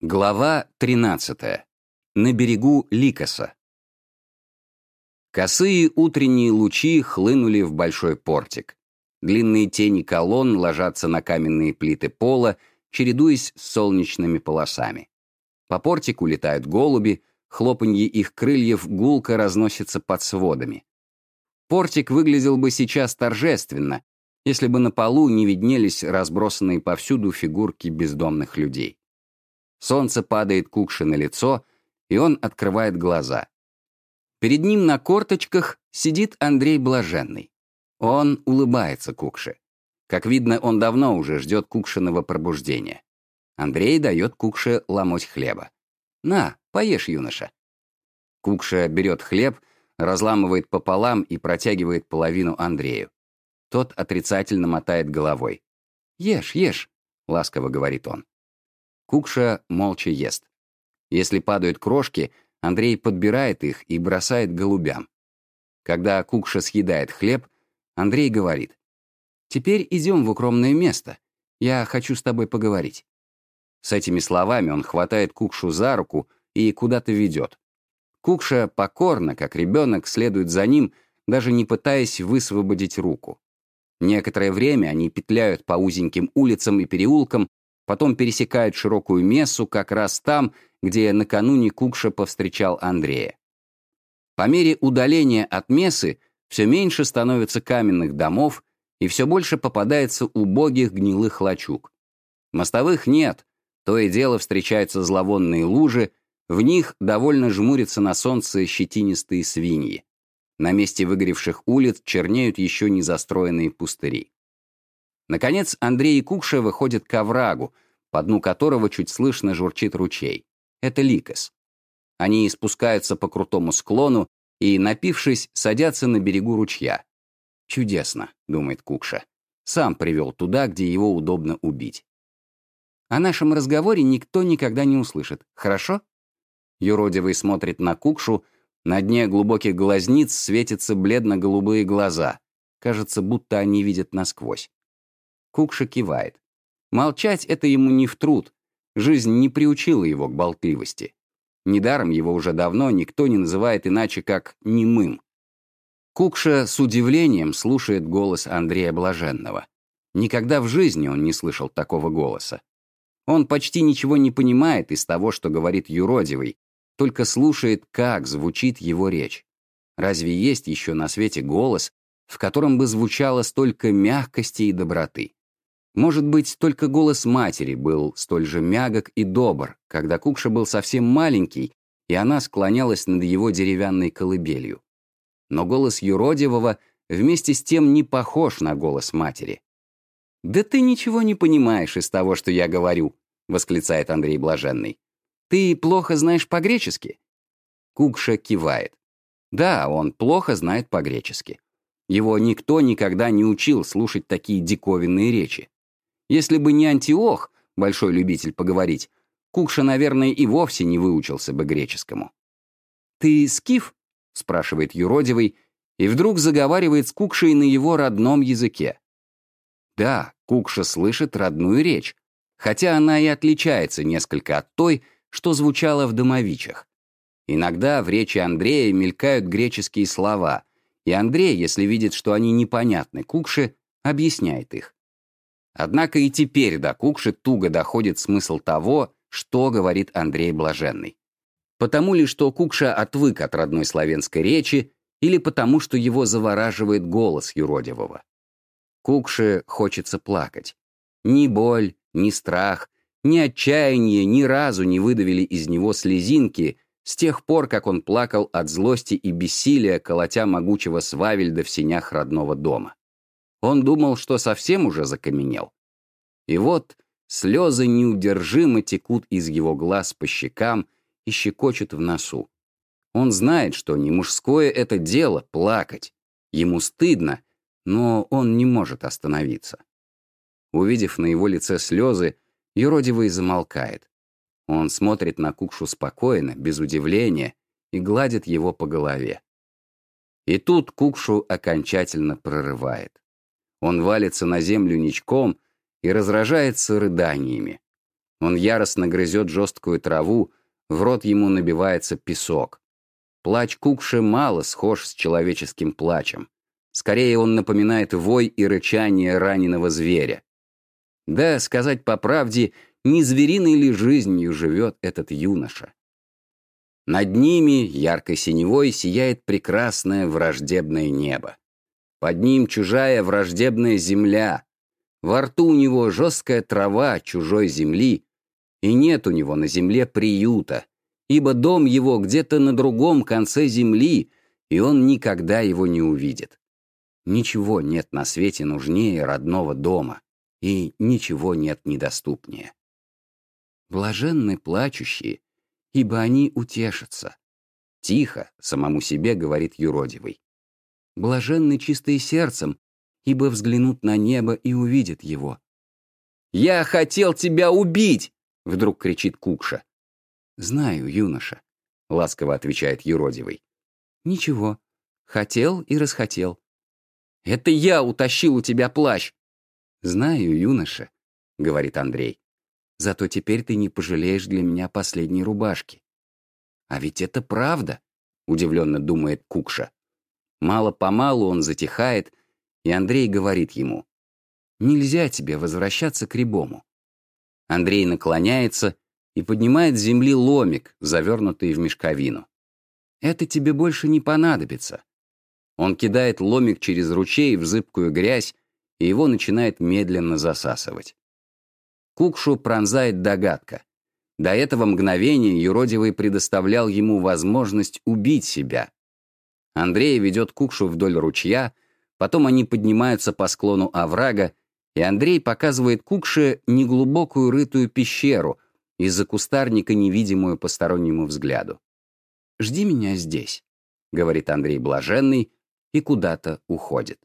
Глава 13. На берегу Ликоса. Косые утренние лучи хлынули в большой портик. Длинные тени колонн ложатся на каменные плиты пола, чередуясь с солнечными полосами. По портику летают голуби, хлопанье их крыльев гулко разносится под сводами. Портик выглядел бы сейчас торжественно, если бы на полу не виднелись разбросанные повсюду фигурки бездомных людей. Солнце падает Кукше на лицо, и он открывает глаза. Перед ним на корточках сидит Андрей Блаженный. Он улыбается Кукше. Как видно, он давно уже ждет Кукшиного пробуждения. Андрей дает Кукше ломоть хлеба. «На, поешь, юноша». Кукша берет хлеб, разламывает пополам и протягивает половину Андрею. Тот отрицательно мотает головой. «Ешь, ешь», — ласково говорит он. Кукша молча ест. Если падают крошки, Андрей подбирает их и бросает голубям. Когда Кукша съедает хлеб, Андрей говорит, «Теперь идем в укромное место. Я хочу с тобой поговорить». С этими словами он хватает Кукшу за руку и куда-то ведет. Кукша покорно, как ребенок, следует за ним, даже не пытаясь высвободить руку. Некоторое время они петляют по узеньким улицам и переулкам, потом пересекает широкую мессу как раз там, где накануне Кукша повстречал Андрея. По мере удаления от мессы все меньше становится каменных домов и все больше попадается убогих гнилых лачуг. Мостовых нет, то и дело встречаются зловонные лужи, в них довольно жмурятся на солнце щетинистые свиньи. На месте выгоревших улиц чернеют еще не застроенные пустыри. Наконец Андрей и Кукша выходят к оврагу, по дну которого чуть слышно журчит ручей. Это Ликос. Они спускаются по крутому склону и, напившись, садятся на берегу ручья. «Чудесно», — думает Кукша. «Сам привел туда, где его удобно убить». О нашем разговоре никто никогда не услышит, хорошо? Юродивый смотрит на Кукшу, на дне глубоких глазниц светятся бледно-голубые глаза. Кажется, будто они видят насквозь. Кукша кивает. Молчать это ему не в труд. Жизнь не приучила его к болтливости. Недаром его уже давно никто не называет иначе, как «немым». Кукша с удивлением слушает голос Андрея Блаженного. Никогда в жизни он не слышал такого голоса. Он почти ничего не понимает из того, что говорит юродивый, только слушает, как звучит его речь. Разве есть еще на свете голос, в котором бы звучало столько мягкости и доброты? Может быть, только голос матери был столь же мягок и добр, когда Кукша был совсем маленький, и она склонялась над его деревянной колыбелью. Но голос юродивого вместе с тем не похож на голос матери. «Да ты ничего не понимаешь из того, что я говорю», — восклицает Андрей Блаженный. «Ты плохо знаешь по-гречески?» Кукша кивает. Да, он плохо знает по-гречески. Его никто никогда не учил слушать такие диковинные речи. Если бы не Антиох, большой любитель поговорить, Кукша, наверное, и вовсе не выучился бы греческому. «Ты скиф?» — спрашивает юродивый, и вдруг заговаривает с Кукшей на его родном языке. Да, Кукша слышит родную речь, хотя она и отличается несколько от той, что звучала в домовичах. Иногда в речи Андрея мелькают греческие слова, и Андрей, если видит, что они непонятны Кукше, объясняет их. Однако и теперь до Кукши туго доходит смысл того, что говорит Андрей Блаженный. Потому ли, что Кукша отвык от родной славянской речи, или потому, что его завораживает голос юродивого. Кукше хочется плакать. Ни боль, ни страх, ни отчаяние ни разу не выдавили из него слезинки с тех пор, как он плакал от злости и бессилия, колотя могучего Свавельда в сенях родного дома. Он думал, что совсем уже закаменел. И вот слезы неудержимо текут из его глаз по щекам и щекочут в носу. Он знает, что не мужское это дело — плакать. Ему стыдно, но он не может остановиться. Увидев на его лице слезы, юродивый замолкает. Он смотрит на Кукшу спокойно, без удивления, и гладит его по голове. И тут Кукшу окончательно прорывает. Он валится на землю ничком и разражается рыданиями. Он яростно грызет жесткую траву, в рот ему набивается песок. Плач Кукши мало схож с человеческим плачем. Скорее он напоминает вой и рычание раненого зверя. Да, сказать по правде, не звериной ли жизнью живет этот юноша? Над ними яркой синевой сияет прекрасное враждебное небо. Под ним чужая враждебная земля. Во рту у него жесткая трава чужой земли, и нет у него на земле приюта, ибо дом его где-то на другом конце земли, и он никогда его не увидит. Ничего нет на свете нужнее родного дома, и ничего нет недоступнее. Блаженны плачущие, ибо они утешатся. Тихо, самому себе говорит юродивый. Блаженны чистые сердцем, ибо взглянут на небо и увидят его. «Я хотел тебя убить!» — вдруг кричит Кукша. «Знаю, юноша», — ласково отвечает юродивый. «Ничего. Хотел и расхотел». «Это я утащил у тебя плащ!» «Знаю, юноша», — говорит Андрей. «Зато теперь ты не пожалеешь для меня последней рубашки». «А ведь это правда», — удивленно думает Кукша. Мало-помалу он затихает, и Андрей говорит ему. «Нельзя тебе возвращаться к Рябому». Андрей наклоняется и поднимает с земли ломик, завернутый в мешковину. «Это тебе больше не понадобится». Он кидает ломик через ручей в зыбкую грязь, и его начинает медленно засасывать. Кукшу пронзает догадка. До этого мгновения юродивый предоставлял ему возможность убить себя. Андрей ведет Кукшу вдоль ручья, потом они поднимаются по склону оврага, и Андрей показывает Кукше неглубокую рытую пещеру, из-за кустарника невидимую постороннему взгляду. «Жди меня здесь», — говорит Андрей Блаженный и куда-то уходит.